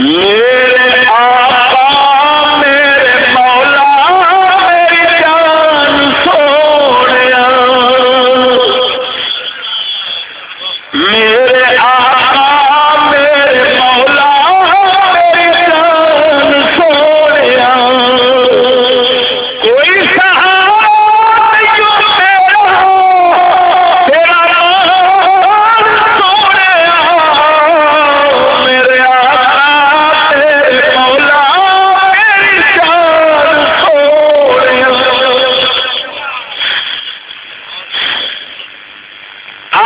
میرے آقا میرے مولا میری جان سونے میرے آقا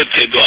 اتنے دعا